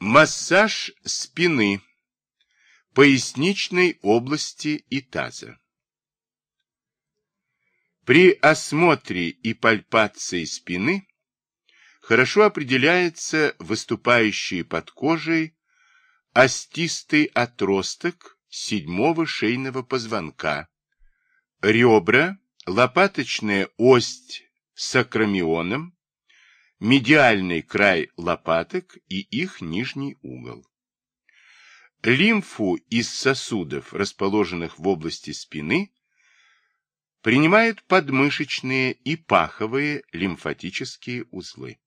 Массаж спины, поясничной области и таза. При осмотре и пальпации спины хорошо определяется выступающий под кожей остистый отросток седьмого шейного позвонка, ребра, лопаточная ось с акромионом, медиальный край лопаток и их нижний угол. Лимфу из сосудов, расположенных в области спины, принимают подмышечные и паховые лимфатические узлы.